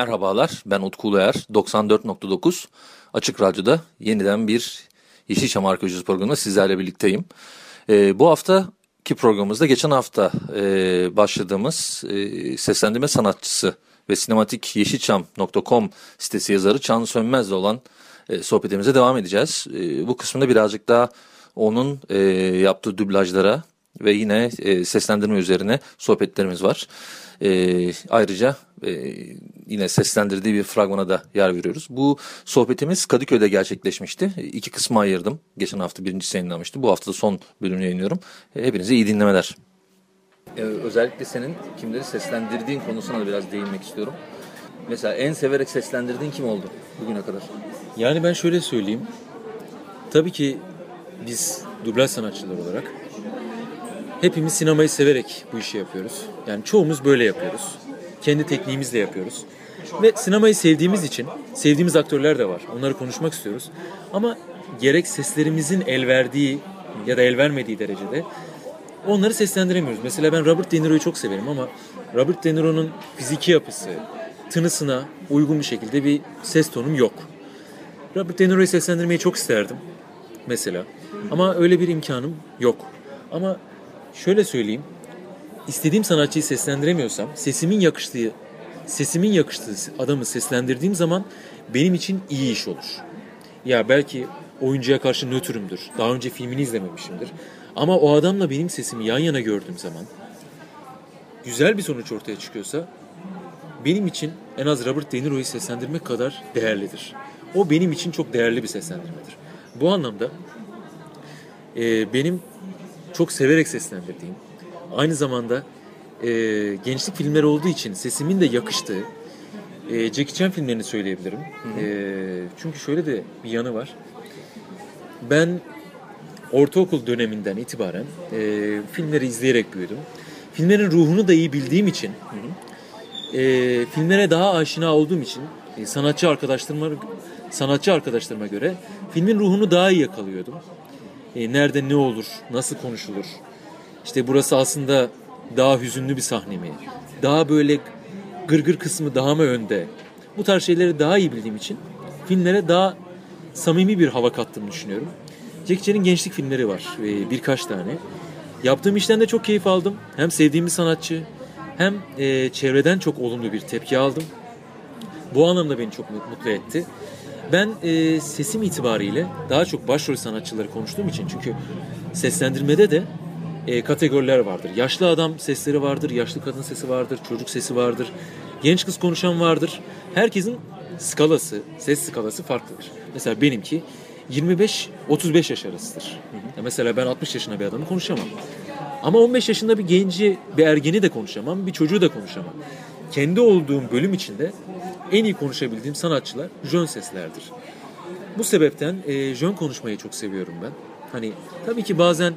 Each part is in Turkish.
Merhabalar, ben Utku Uluer. 94.9 Açık Radyo'da yeniden bir Yeşilçam Arkeolojisi programında sizlerle birlikteyim. Ee, bu haftaki programımızda geçen hafta e, başladığımız e, seslendirme sanatçısı ve sinematik yeşilçam.com sitesi yazarı Çağın Sönmez'le olan e, sohbetimize devam edeceğiz. E, bu kısmında birazcık daha onun e, yaptığı dublajlara ve yine e, seslendirme üzerine sohbetlerimiz var. E, ayrıca e, yine seslendirdiği bir fragmana da yer veriyoruz. Bu sohbetimiz Kadıköy'de gerçekleşmişti. İki kısma ayırdım. Geçen hafta birincisi yayınlanmıştı. Bu hafta da son bölümünü yayınlıyorum. E, hepinize iyi dinlemeler. Ee, özellikle senin kimleri seslendirdiğin konusuna da biraz değinmek istiyorum. Mesela en severek seslendirdiğin kim oldu bugüne kadar? Yani ben şöyle söyleyeyim. Tabii ki biz dublaj sanatçıları olarak hepimiz sinemayı severek bu işi yapıyoruz. Yani çoğumuz böyle yapıyoruz. Kendi tekniğimizle yapıyoruz. Ve sinemayı sevdiğimiz için, sevdiğimiz aktörler de var. Onları konuşmak istiyoruz. Ama gerek seslerimizin el verdiği ya da el vermediği derecede onları seslendiremiyoruz. Mesela ben Robert De Niro'yu çok severim ama Robert De Niro'nun fiziki yapısı, tınısına uygun bir şekilde bir ses tonum yok. Robert De Niro'yu seslendirmeyi çok isterdim mesela. Ama öyle bir imkanım yok. Ama şöyle söyleyeyim. İstediğim sanatçıyı seslendiremiyorsam sesimin yakıştığı sesimin yakıştığı adamı seslendirdiğim zaman benim için iyi iş olur. Ya belki oyuncuya karşı nötrümdür. Daha önce filmini izlememişimdir. Ama o adamla benim sesimi yan yana gördüğüm zaman güzel bir sonuç ortaya çıkıyorsa benim için en az Robert De Niro'yu seslendirmek kadar değerlidir. O benim için çok değerli bir seslendirmedir. Bu anlamda e, benim çok severek seslendirdiğim, aynı zamanda e, gençlik filmleri olduğu için sesimin de yakıştığı e, Jackie Chan filmlerini söyleyebilirim. E, çünkü şöyle de bir yanı var. Ben ortaokul döneminden itibaren e, filmleri izleyerek büyüdüm. Filmlerin ruhunu da iyi bildiğim için, e, filmlere daha aşina olduğum için e, sanatçı arkadaşlarıma sanatçı arkadaşlarıma göre filmin ruhunu daha iyi yakalıyordum. E, nerede ne olur, nasıl konuşulur? İşte burası aslında daha hüzünlü bir sahne mi? Daha böyle gırgır kısmı daha mı önde? Bu tarz şeyleri daha iyi bildiğim için filmlere daha samimi bir hava kattığımı düşünüyorum. Jackie Chan'in gençlik filmleri var e, birkaç tane. Yaptığım işten de çok keyif aldım. Hem sevdiğim bir sanatçı hem e, çevreden çok olumlu bir tepki aldım. Bu anlamda beni çok mutlu etti. Ben e, sesim itibariyle daha çok başrol sanatçıları konuştuğum için çünkü seslendirmede de e, kategoriler vardır. Yaşlı adam sesleri vardır, yaşlı kadın sesi vardır, çocuk sesi vardır, genç kız konuşan vardır. Herkesin skalası, ses skalası farklıdır. Mesela benimki 25-35 yaş arasıdır. Ya mesela ben 60 yaşında bir adamı konuşamam. Ama 15 yaşında bir genci, bir ergeni de konuşamam, bir çocuğu da konuşamam. Kendi olduğum bölüm içinde en iyi konuşabildiğim sanatçılar jön seslerdir. Bu sebepten e, jön konuşmayı çok seviyorum ben. Hani tabii ki bazen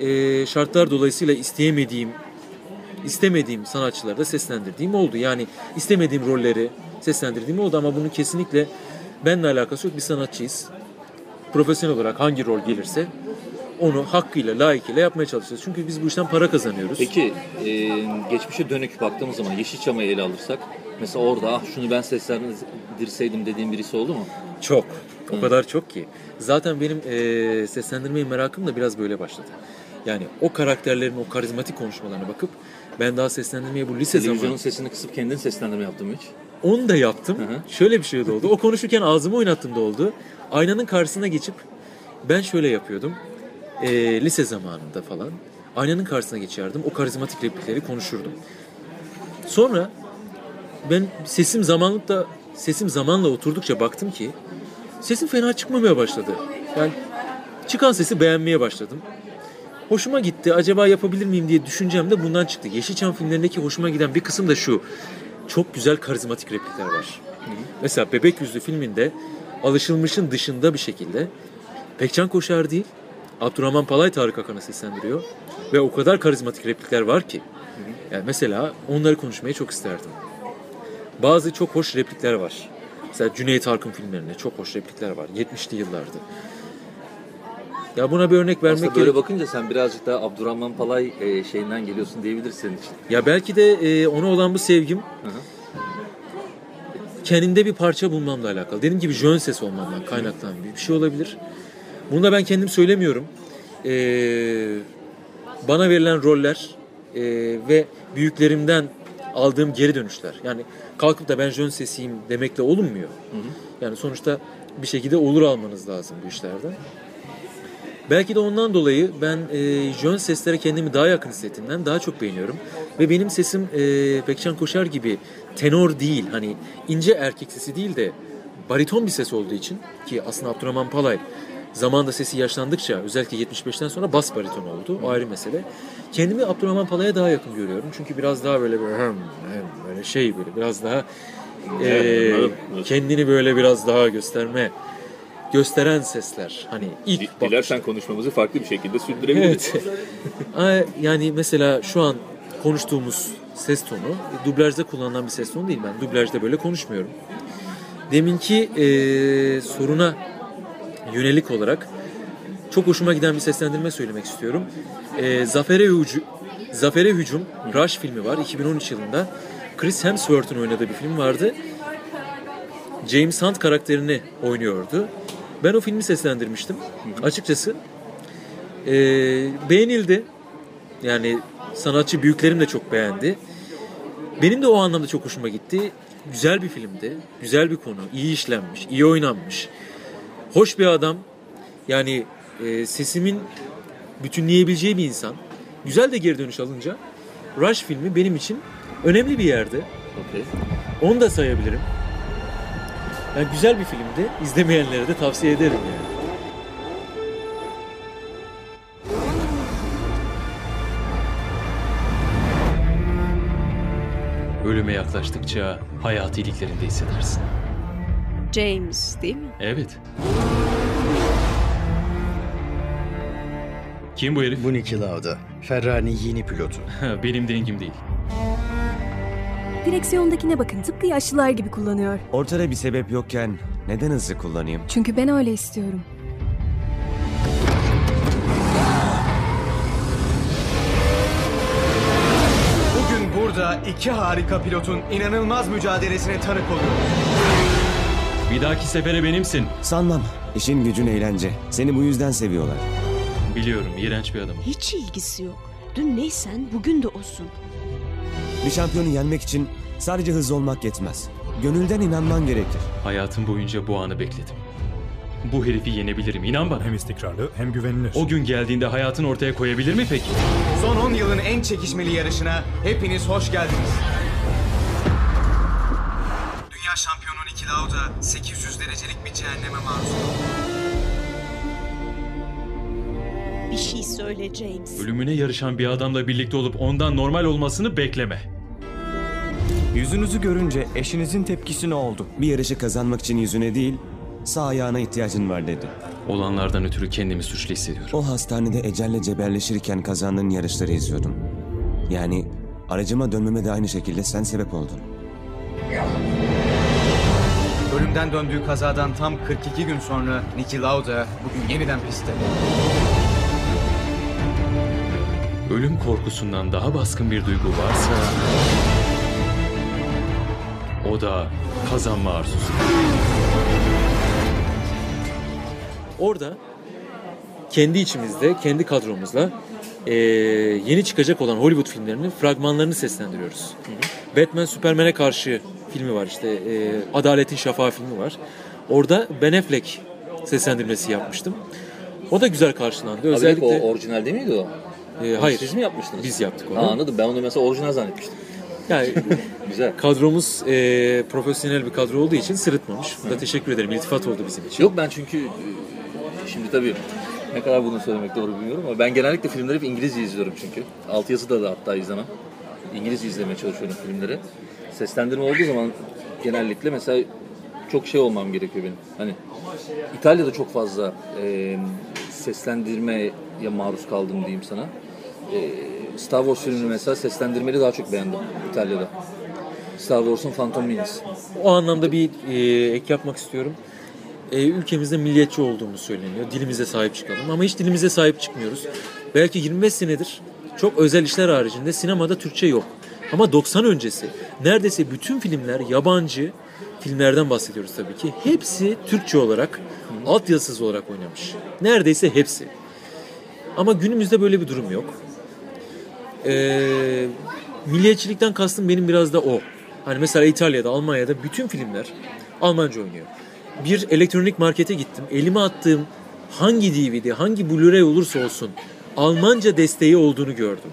e, şartlar dolayısıyla isteyemediğim, istemediğim sanatçılarda seslendirdiğim oldu. Yani istemediğim rolleri seslendirdiğim oldu ama bunun kesinlikle benimle alakası yok. Bir sanatçıyız. Profesyonel olarak hangi rol gelirse onu hakkıyla, layıkıyla yapmaya çalışacağız. Çünkü biz bu işten para kazanıyoruz. Peki e, geçmişe dönük baktığımız zaman Yeşilçam'ı ele alırsak mesela orada ah şunu ben seslendirseydim dediğim birisi oldu mu? Çok. O Hı. kadar çok ki. Zaten benim e, seslendirmeye merakım da biraz böyle başladı. Yani o karakterlerin o karizmatik konuşmalarına bakıp ben daha seslendirmeye bu lise zamanı... Televizyonun sesini kısıp kendin seslendirme yaptın mı hiç? Onu da yaptım. Hı hı. Şöyle bir şey de oldu. O konuşurken ağzımı oynattım da oldu. Aynanın karşısına geçip ben şöyle yapıyordum. E, lise zamanında falan. Aynanın karşısına geçerdim. O karizmatik replikleri konuşurdum. Sonra ben sesim zamanlıkla sesim zamanla oturdukça baktım ki sesim fena çıkmamaya başladı. Yani çıkan sesi beğenmeye başladım. Hoşuma gitti. Acaba yapabilir miyim diye düşüncem de bundan çıktı. Yeşilçam filmlerindeki hoşuma giden bir kısım da şu. Çok güzel karizmatik replikler var. Mesela Bebek Yüzlü filminde alışılmışın dışında bir şekilde Pekcan Koşar değil, Abdurrahman Palay Tarık Akan'ı seslendiriyor. Ve o kadar karizmatik replikler var ki. Yani mesela onları konuşmayı çok isterdim. Bazı çok hoş replikler var. Mesela Cüneyt Arkın filmlerinde çok hoş replikler var. 70'li yıllarda. Ya buna bir örnek vermek Aslında böyle gerek- bakınca sen birazcık daha Abdurrahman Palay e, şeyinden geliyorsun için. Ya belki de e, ona olan bu sevgim hı. kendimde bir parça bulmamla alakalı. Dediğim gibi jön ses olmamdan kaynaklanan bir şey olabilir. Bunu da ben kendim söylemiyorum. E, bana verilen roller e, ve büyüklerimden aldığım geri dönüşler. Yani kalkıp da ben jön sesiyim demekle olunmuyor. Yani sonuçta bir şekilde olur almanız lazım bu işlerde. Belki de ondan dolayı ben e, jön seslere kendimi daha yakın hissettiğimden daha çok beğeniyorum. Ve benim sesim e, Pekcan Koşar gibi tenor değil, hani ince erkek sesi değil de bariton bir ses olduğu için ki aslında Abdurrahman Palay zamanda sesi yaşlandıkça özellikle 75'ten sonra bas bariton oldu. O ayrı mesele. Kendimi Abdurrahman Palay'a daha yakın görüyorum. Çünkü biraz daha böyle böyle, hem, hem böyle şey böyle biraz daha e, kendini böyle biraz daha gösterme gösteren sesler. Hani ilk bak- Dilersen konuşmamızı farklı bir şekilde sürdürebiliriz. Evet. Yani mesela şu an konuştuğumuz ses tonu dublajda kullanılan bir ses tonu değil. Ben dublajda böyle konuşmuyorum. Deminki e, soruna yönelik olarak çok hoşuma giden bir seslendirme söylemek istiyorum. E, Zafer'e Hücum, Zafer'e Hücum Rush filmi var 2013 yılında. Chris Hemsworth'un oynadığı bir film vardı. James Hunt karakterini oynuyordu. Ben o filmi seslendirmiştim. Açıkçası e, beğenildi. Yani sanatçı büyüklerim de çok beğendi. Benim de o anlamda çok hoşuma gitti. Güzel bir filmdi. Güzel bir konu. iyi işlenmiş. iyi oynanmış. Hoş bir adam. Yani e, sesimin bütünleyebileceği bir insan. Güzel de geri dönüş alınca Rush filmi benim için önemli bir yerde. Okey. Onu da sayabilirim. Yani güzel bir filmdi. İzlemeyenlere de tavsiye ederim yani. Ölüme yaklaştıkça hayat iliklerinde hissedersin. James değil mi? Evet. Kim bu herif? Bu Niki Lauda. Ferrari'nin yeni pilotu. Benim dengim değil. Direksiyondakine bakın tıpkı yaşlılar gibi kullanıyor. Ortada bir sebep yokken neden hızlı kullanayım? Çünkü ben öyle istiyorum. Bugün burada iki harika pilotun inanılmaz mücadelesine tanık oluyoruz. Bir dahaki sefere benimsin. Sanmam. İşin gücün eğlence. Seni bu yüzden seviyorlar. Biliyorum, iğrenç bir adamım. Hiç ilgisi yok. Dün neysen bugün de olsun. Bir şampiyonu yenmek için sadece hızlı olmak yetmez. Gönülden inanman gerekir. Hayatım boyunca bu anı bekledim. Bu herifi yenebilirim, inan bana. Hem istikrarlı hem güvenilir. O gün geldiğinde hayatını ortaya koyabilir mi peki? Son 10 yılın en çekişmeli yarışına hepiniz hoş geldiniz. Dünya şampiyonu Niki Lauda 800 derecelik bir cehenneme maruz. Bir şey söyle James. Ölümüne yarışan bir adamla birlikte olup ondan normal olmasını bekleme. Yüzünüzü görünce eşinizin tepkisi ne oldu? Bir yarışı kazanmak için yüzüne değil, sağ ayağına ihtiyacın var dedi. Olanlardan ötürü kendimi suçlu hissediyorum. O hastanede ecelle cebelleşirken kazandığın yarışları izliyordum. Yani aracıma dönmeme de aynı şekilde sen sebep oldun. Ölümden döndüğü kazadan tam 42 gün sonra Niki Lauda bugün yeniden pistte. Ölüm korkusundan daha baskın bir duygu varsa... O da kazanma arzusu. Orada kendi içimizde, kendi kadromuzla eee, yeni çıkacak olan Hollywood filmlerinin fragmanlarını seslendiriyoruz. Batman Superman'e karşı filmi var işte. eee, Adaletin Şafağı filmi var. Orada Ben Affleck seslendirmesi yapmıştım. O da güzel karşılandı. Özellikle Özellikle o orijinal değil miydi o? Onu hayır. Siz mi yapmıştınız? Biz yaptık onu. Ha, anladım. Ben onu mesela orijinal zannetmiştim. Yani Güzel. kadromuz eee, profesyonel bir kadro olduğu için sırıtmamış. Bunda teşekkür ederim. İltifat oldu bizim için. Yok ben çünkü e, şimdi tabii Ne kadar bunu söylemek doğru bilmiyorum ama ben genellikle filmleri hep İngilizce izliyorum çünkü. Altyazıda da hatta izlemem. İngilizce izlemeye çalışıyorum filmleri. Seslendirme olduğu zaman genellikle mesela çok şey olmam gerekiyor benim. Hani İtalya'da çok fazla e, seslendirmeye maruz kaldım diyeyim sana. E, Star Wars filmini mesela seslendirmeli daha çok beğendim İtalya'da. Star Wars'un Phantom Menace. O anlamda bir e, ek yapmak istiyorum. E, ülkemizde milliyetçi olduğumuz söyleniyor. Dilimize sahip çıkalım ama hiç dilimize sahip çıkmıyoruz. Belki 25 senedir çok özel işler haricinde sinemada Türkçe yok. Ama 90 öncesi neredeyse bütün filmler yabancı filmlerden bahsediyoruz tabii ki. Hepsi Türkçe olarak, altyazısız olarak oynamış. Neredeyse hepsi. Ama günümüzde böyle bir durum yok. Ee, milliyetçilikten kastım benim biraz da o. Hani mesela İtalya'da, Almanya'da bütün filmler Almanca oynuyor. Bir elektronik markete gittim. Elime attığım hangi DVD, hangi Blu-ray olursa olsun Almanca desteği olduğunu gördüm.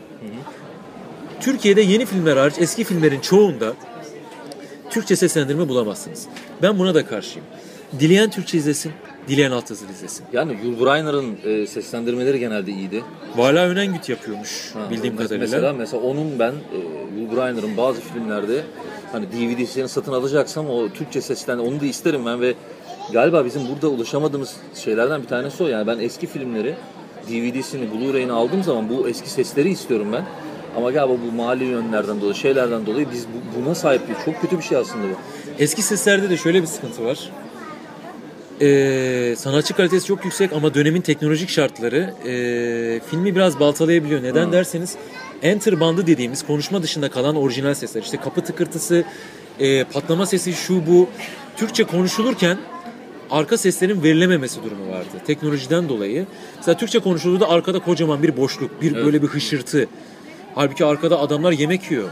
Türkiye'de yeni filmler hariç eski filmlerin çoğunda Türkçe seslendirme bulamazsınız. Ben buna da karşıyım. Dileyen Türkçe izlesin, dileyen altyazılı izlesin. Yani Yul Brynner'ın e, seslendirmeleri genelde iyiydi. Vala Önengüt yapıyormuş Ha, bildiğim mes- kadarıyla. Mesela mesela onun ben e, Yul Brynner'ın bazı filmlerde hani DVD'sini satın alacaksam o Türkçe seslen onu da isterim ben ve galiba bizim burada ulaşamadığımız şeylerden bir tanesi o. Yani ben eski filmleri DVD'sini, Blu-ray'ini aldığım zaman bu eski sesleri istiyorum ben. Ama galiba bu mali yönlerden dolayı, şeylerden dolayı biz bu- buna sahip değiliz. Çok kötü bir şey aslında bu. Eski seslerde de şöyle bir sıkıntı var. Ee, sanatçı kalitesi çok yüksek ama dönemin teknolojik şartları ee, filmi biraz baltalayabiliyor. Neden Hı. derseniz enter bandı dediğimiz konuşma dışında kalan orijinal sesler. işte kapı tıkırtısı, ee, patlama sesi şu bu. Türkçe konuşulurken arka seslerin verilememesi durumu vardı. Teknolojiden dolayı. Mesela Türkçe konuşulduğunda arkada kocaman bir boşluk, bir Evet. böyle bir hışırtı. Halbuki arkada adamlar yemek yiyor.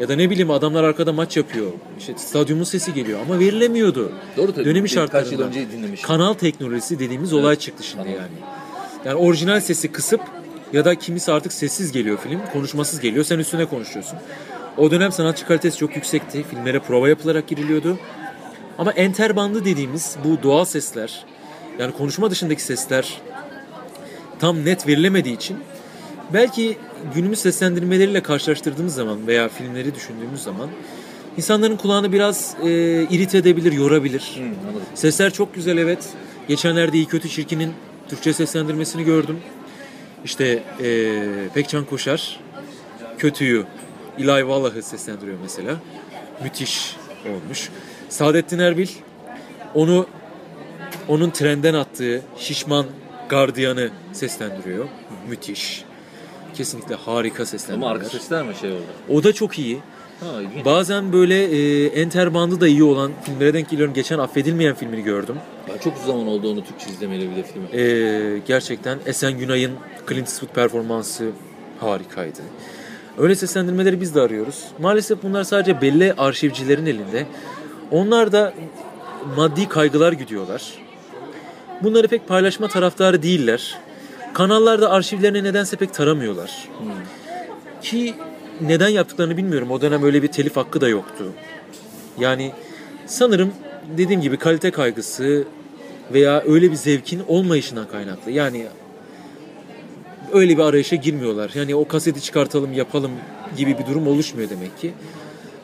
Ya da ne bileyim adamlar arkada maç yapıyor. İşte stadyumun sesi geliyor ama verilemiyordu. Doğru tabii. Dönemi Birkaç yıl şartlarında. önce dinlemiştim. Kanal teknolojisi dediğimiz olay çıktı şimdi Kanal. yani. Yani orijinal sesi kısıp ya da kimisi artık sessiz geliyor film, konuşmasız geliyor. Sen üstüne konuşuyorsun. O dönem sanatçı kalitesi çok yüksekti. Filmlere prova yapılarak giriliyordu. Ama enter bandı dediğimiz bu doğal sesler, yani konuşma dışındaki sesler tam net verilemediği için belki günümüz seslendirmeleriyle karşılaştırdığımız zaman veya filmleri düşündüğümüz zaman insanların kulağını biraz e, irite edebilir, yorabilir. anladım. Sesler çok güzel evet. Geçenlerde İyi Kötü Çirkin'in Türkçe seslendirmesini gördüm. İşte e, Pekcan Koşar kötüyü İlay Wallach'ı seslendiriyor mesela. Müthiş olmuş. Saadettin Erbil onu onun trenden attığı şişman gardiyanı seslendiriyor. Müthiş. Kesinlikle harika Ama seslendirmeler. arka sesler mi şey oldu? O da çok iyi. Ha, ilginç. Bazen böyle e, enter bandı da iyi olan filmlere denk geliyorum. Geçen Affedilmeyen filmini gördüm. Ben çok uzun zaman oldu onu Türkçe izlemeli bir de filmi. E, gerçekten Esen Günay'ın Clint Eastwood performansı harikaydı. Öyle seslendirmeleri biz de arıyoruz. Maalesef bunlar sadece belli arşivcilerin elinde. Onlar da maddi kaygılar gidiyorlar. Bunları pek paylaşma taraftarı değiller. Kanallar da arşivlerini nedense pek taramıyorlar. Ki neden yaptıklarını bilmiyorum. O dönem öyle bir telif hakkı da yoktu. Yani sanırım dediğim gibi kalite kaygısı veya öyle bir zevkin olmayışından kaynaklı. Yani öyle bir arayışa girmiyorlar. Yani o kaseti çıkartalım yapalım gibi bir durum oluşmuyor demek ki.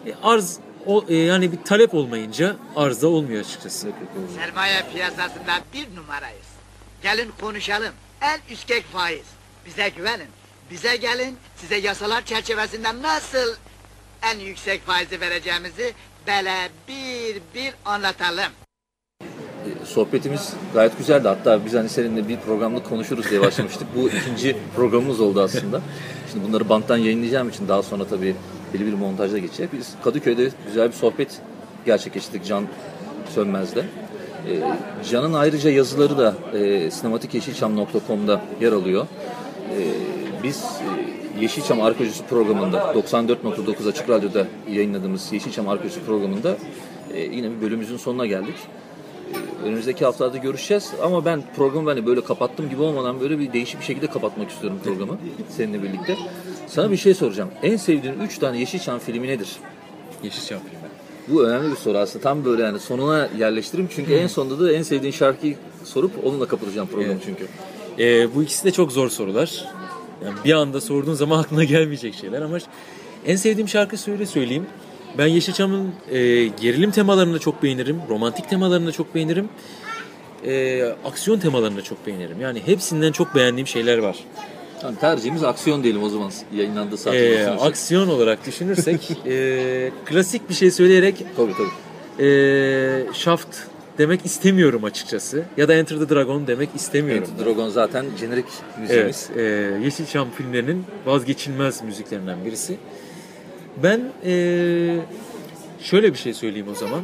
E, arz o, e, yani bir talep olmayınca arz da olmuyor açıkçası. Sermaye piyasasında bir numarayız. Gelin konuşalım. En üskek faiz. Bize güvenin. Bize gelin. Size yasalar çerçevesinde nasıl en yüksek faizi vereceğimizi böyle bir bir anlatalım. Sohbetimiz gayet güzeldi. Hatta biz hani seninle bir programda konuşuruz diye başlamıştık. Bu ikinci programımız oldu aslında. Şimdi bunları banttan yayınlayacağım için daha sonra tabii belli bir montajda geçecek. Biz Kadıköy'de güzel bir sohbet gerçekleştirdik Can Sönmez'de. Ee, Can'ın ayrıca yazıları da e, sinematikyeşilçam.com'da yer alıyor. Ee, biz e, Yeşilçam Arkeolojisi programında 94.9 Açık Radyo'da yayınladığımız Yeşilçam Arkeolojisi programında e, yine bir bölümümüzün sonuna geldik. Ee, Önümüzdeki haftalarda görüşeceğiz ama ben programı hani böyle kapattım gibi olmadan böyle bir değişik bir şekilde kapatmak istiyorum programı seninle birlikte. Sana bir şey soracağım. En sevdiğin 3 tane Yeşilçam filmi nedir? Yeşilçam filmi. Bu önemli bir soru aslında. Tam böyle yani sonuna yerleştireyim çünkü en sonunda da en sevdiğin şarkıyı sorup onunla kapatacağım programı Evet. çünkü. Ee, bu ikisi de çok zor sorular. Yani bir anda sorduğun zaman aklına gelmeyecek şeyler ama en sevdiğim şarkı söyle söyleyeyim. Ben Yeşilçam'ın e, gerilim temalarını da çok beğenirim. Romantik temalarını da çok beğenirim. E, aksiyon temalarını da çok beğenirim. Yani hepsinden çok beğendiğim şeyler var. Tamam, tercihimiz aksiyon diyelim o zaman yayınlandığı saatte. E, düşünürsek. aksiyon olarak düşünürsek e, klasik bir şey söyleyerek Tabii tabii. e, Shaft demek istemiyorum açıkçası. Ya da Enter the Dragon demek istemiyorum. Enter Dragon zaten jenerik müziğimiz. Evet, e, Yeşilçam filmlerinin vazgeçilmez müziklerinden birisi. Ben e, şöyle bir şey söyleyeyim o zaman.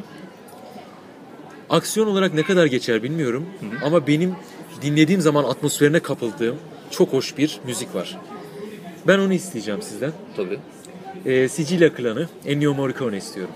Aksiyon olarak ne kadar geçer bilmiyorum ama benim dinlediğim zaman atmosferine kapıldığım çok hoş bir müzik var. Ben onu isteyeceğim sizden. Tabii. E, Sicilya Klanı, Ennio Morricone istiyorum.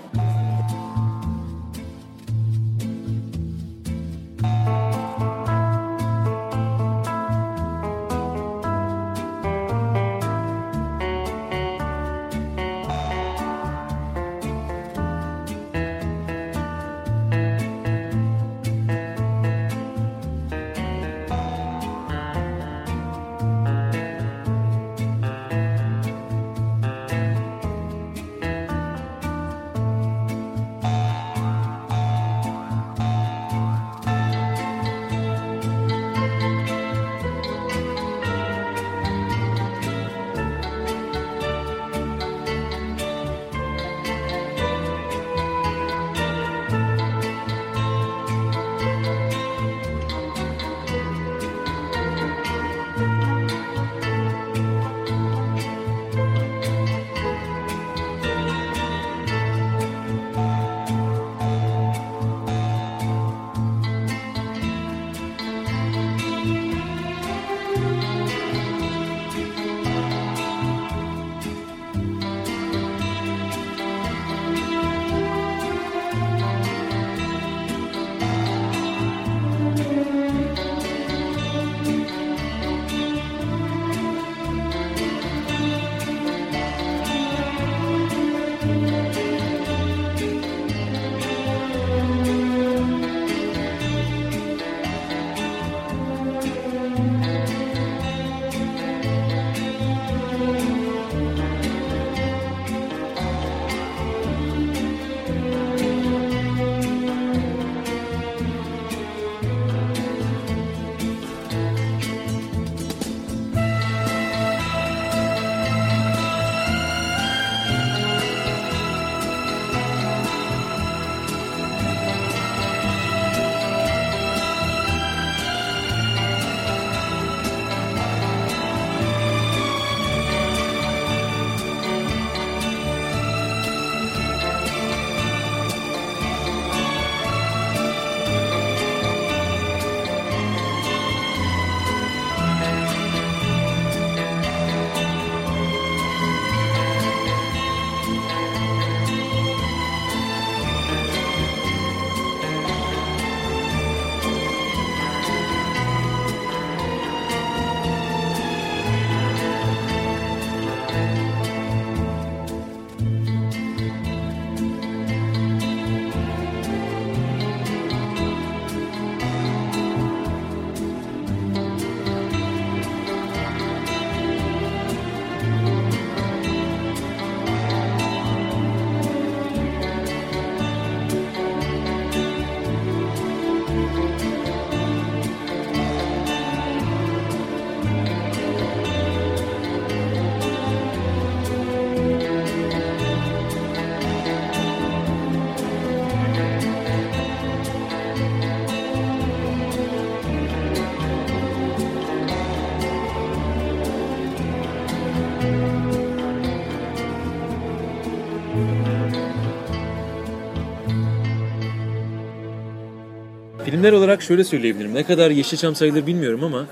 Filmler olarak şöyle söyleyebilirim. Ne kadar Yeşilçam sayılır bilmiyorum ama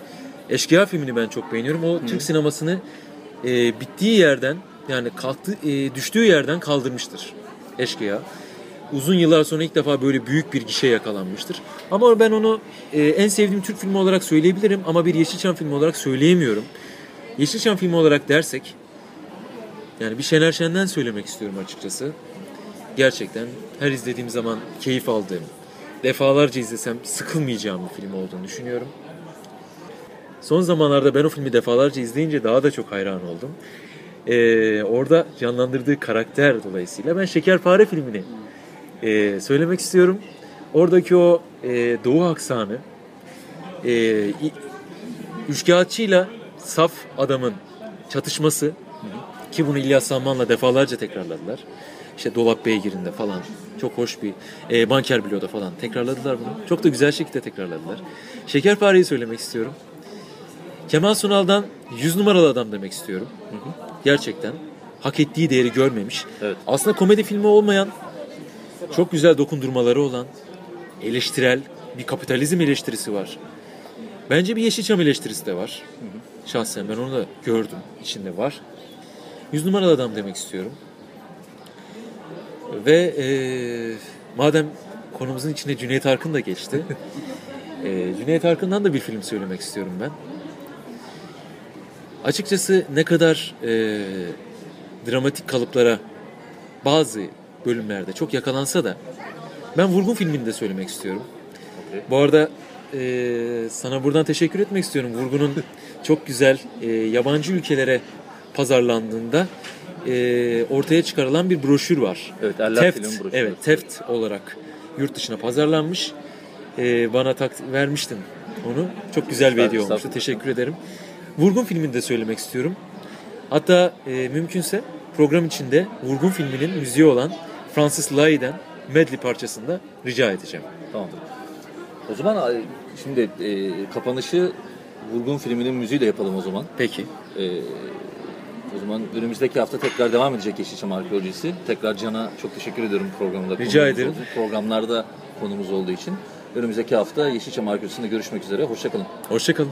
Eşkıya filmini ben çok beğeniyorum. O Türk sinemasını e, bittiği yerden yani kalktı e, düştüğü yerden kaldırmıştır. Eşkıya. Uzun yıllar sonra ilk defa böyle büyük bir gişe yakalanmıştır. Ama ben onu e, en sevdiğim Türk filmi olarak söyleyebilirim ama bir Yeşilçam filmi olarak söyleyemiyorum. Yeşilçam filmi olarak dersek yani bir Şener Şen'den söylemek istiyorum açıkçası. Gerçekten her izlediğim zaman keyif aldığım, defalarca izlesem sıkılmayacağım bir film olduğunu düşünüyorum. son zamanlarda ben o filmi defalarca izleyince daha da çok hayran oldum. Ee, orada canlandırdığı karakter dolayısıyla ben Şekerpare filmini e, söylemek istiyorum. Oradaki o e, Doğu aksanı, e, üçkağıtçıyla saf adamın çatışması ki bunu İlyas Salman'la defalarca tekrarladılar. İşte Dolap Beygir'inde falan çok hoş bir e, Banker Bilo'da falan tekrarladılar bunu. Çok da güzel şekilde tekrarladılar. Şekerpare'yi söylemek istiyorum. Kemal Sunal'dan 100 numaralı adam demek istiyorum. Gerçekten hak ettiği değeri görmemiş. Aslında komedi filmi olmayan, çok güzel dokundurmaları olan, eleştirel bir kapitalizm eleştirisi var. Bence bir Yeşilçam eleştirisi de var. Şahsen ben onu da gördüm. içinde var. 100 numaralı adam demek istiyorum. Ve eee, madem konumuzun içine Cüneyt Arkın da geçti. eee, Cüneyt Arkın'dan da bir film söylemek istiyorum ben. Açıkçası ne kadar eee, dramatik kalıplara bazı bölümlerde çok yakalansa da ben Vurgun filmini de söylemek istiyorum. Bu arada eee, sana buradan teşekkür etmek istiyorum. Vurgun'un çok güzel eee, yabancı ülkelere pazarlandığında eee, ortaya çıkarılan bir broşür var. Evet, Theft, Film broşürü. Evet, Theft olarak yurt dışına pazarlanmış. Eee, bana tak vermiştin onu. Çok güzel bir hediye olmuştu. Teşekkür ederim. Vurgun filmini de söylemek istiyorum. Hatta eee, mümkünse program içinde Vurgun filminin müziği olan Francis Lai'den medley parçasını da rica edeceğim. Tamamdır. O zaman şimdi e, kapanışı Vurgun filminin müziğiyle yapalım o zaman. Peki. E, o zaman önümüzdeki hafta tekrar devam edecek Yeşilçam Arkeolojisi. Tekrar Can'a çok teşekkür ediyorum programda. Rica ederim. oldu- Programlarda konumuz olduğu için. Önümüzdeki hafta Yeşilçam Arkeolojisi'nde görüşmek üzere. Hoşçakalın. Hoşçakalın.